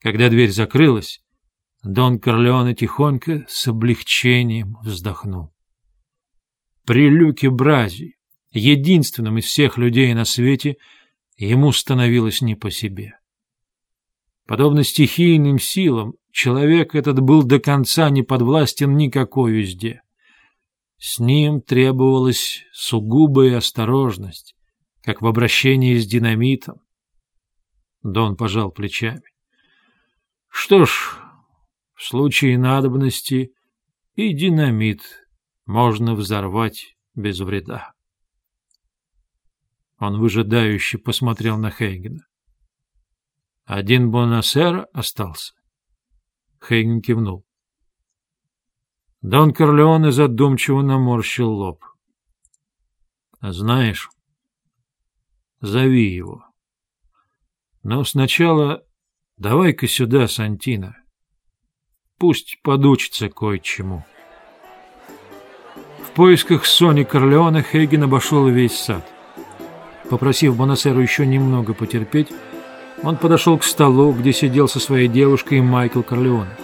Когда дверь закрылась, Дон Корлеоне тихонько с облегчением вздохнул. При Люке Брази, единственном из всех людей на свете, ему становилось не по себе. Подобно стихийным силам, человек этот был до конца не подвластен никакой узде. С ним требовалась сугубая осторожность, как в обращении с динамитом. Дон пожал плечами. Что ж, в случае надобности и динамит можно взорвать без вреда. Он выжидающе посмотрел на Хейгена. Один Бонасер остался. Хейген кивнул. Дон Корлеоне задумчиво наморщил лоб. — Знаешь, зови его. Но сначала давай-ка сюда Сантина. Пусть подучится кое-чему. В поисках Сони Корлеона Хейген обошел весь сад. Попросив Бонасеру еще немного потерпеть, он подошел к столу, где сидел со своей девушкой Майкл Корлеоне.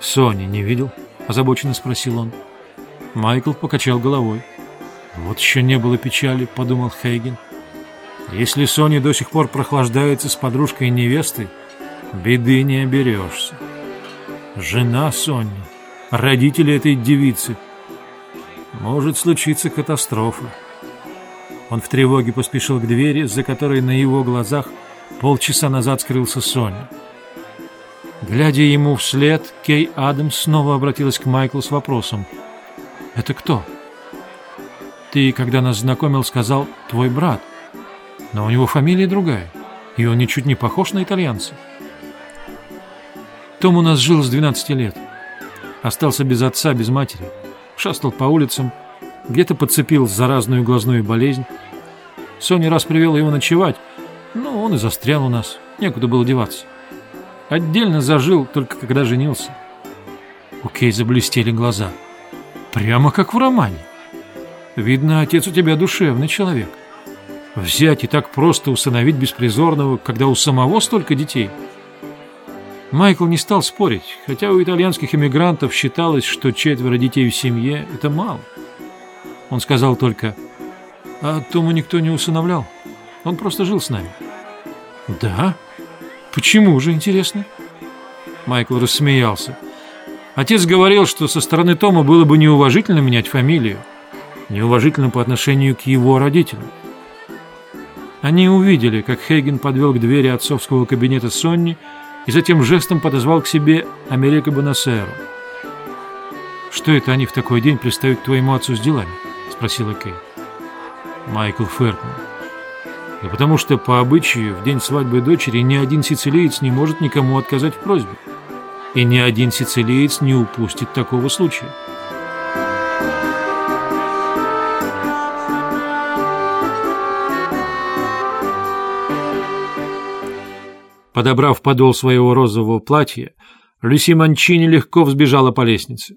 «Сони не видел?» — озабоченно спросил он. Майкл покачал головой. «Вот еще не было печали», — подумал Хейген. Если Соня до сих пор прохлаждается с подружкой и невестой, беды не оберешься. Жена Сони, родители этой девицы. Может случиться катастрофа. Он в тревоге поспешил к двери, за которой на его глазах полчаса назад скрылся Соня. Глядя ему вслед, Кей Адамс снова обратилась к Майклу с вопросом. «Это кто?» «Ты, когда нас знакомил, сказал «твой брат». Но у него фамилия другая, и он ничуть не похож на итальянца. Том у нас жил с 12 лет. Остался без отца, без матери. Шастал по улицам, где-то подцепил заразную глазную болезнь. Соня раз привела его ночевать, но он и застрял у нас. Некуда было деваться. Отдельно зажил, только когда женился. У Кей заблестели глаза. Прямо как в романе. Видно, отец у тебя душевный человек. — Взять и так просто усыновить беспризорного, когда у самого столько детей? Майкл не стал спорить, хотя у итальянских эмигрантов считалось, что четверо детей в семье – это мало. Он сказал только, а Тому никто не усыновлял, он просто жил с нами. Да? Почему же, интересно? Майкл рассмеялся. Отец говорил, что со стороны Тома было бы неуважительно менять фамилию, неуважительно по отношению к его родителям. Они увидели, как Хейген подвел к двери отцовского кабинета Сонни и затем жестом подозвал к себе Америка Бонасеру. «Что это они в такой день пристают к твоему отцу с делами?» — спросила Кей. Майкл фыркнул. «Да потому что по обычаю в день свадьбы дочери ни один сицилиец не может никому отказать в просьбе. И ни один сицилиец не упустит такого случая». Подобрав подол своего розового платья, Люси Манчини легко взбежала по лестнице.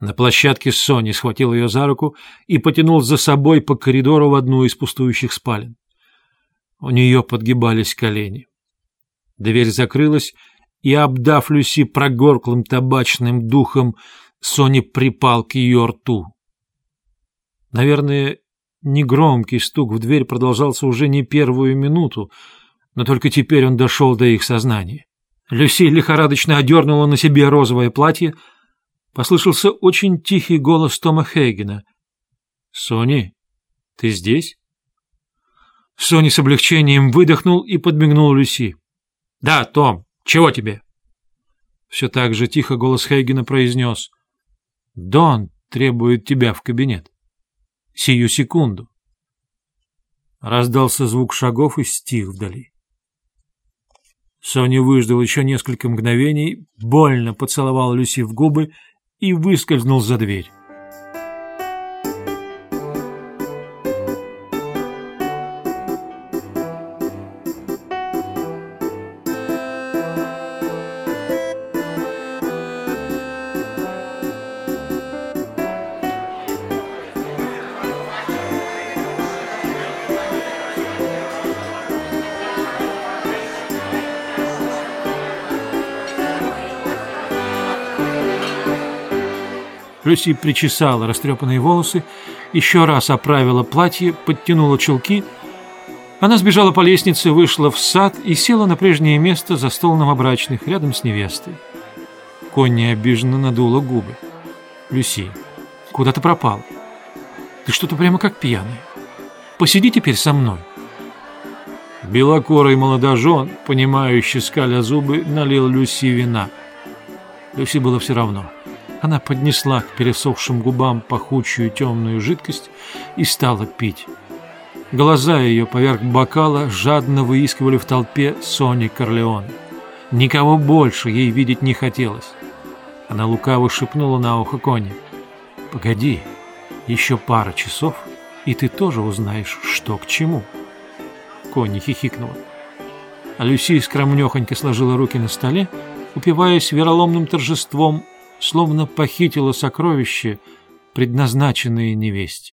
На площадке Сони схватил ее за руку и потянул за собой по коридору в одну из пустующих спален. У нее подгибались колени. Дверь закрылась, и, обдав Люси прогорклым табачным духом, Сони припал к ее рту. Наверное, негромкий стук в дверь продолжался уже не первую минуту, но только теперь он дошел до их сознания. Люси лихорадочно одернула на себе розовое платье. Послышался очень тихий голос Тома Хейгена. «Сони, ты здесь?» Сони с облегчением выдохнул и подмигнул Люси. «Да, Том, чего тебе?» Все так же тихо голос Хейгена произнес. «Дон требует тебя в кабинет. Сию секунду». Раздался звук шагов и стих вдали. Соня выждал еще несколько мгновений, больно поцеловал Люси в губы и выскользнул за дверь. Люси причесала растрепанные волосы, еще раз оправила платье, подтянула чулки. Она сбежала по лестнице, вышла в сад и села на прежнее место за стол новобрачных, рядом с невестой. Конни обиженно надула губы. «Люси, куда ты пропал? Ты что-то прямо как пьяный. Посиди теперь со мной». Белокорый молодожен, понимающий скаля зубы, налил Люси вина. Люси было все равно. Она поднесла к пересохшим губам пахучую темную жидкость и стала пить. Глаза ее поверх бокала жадно выискивали в толпе Сони Корлеон. Никого больше ей видеть не хотелось. Она лукаво шепнула на ухо Кони. «Погоди, еще пара часов, и ты тоже узнаешь, что к чему». Конни хихикнула. А Люси скромнехонько сложила руки на столе, упиваясь вероломным торжеством словно похитила сокровище, предназначенное невесте.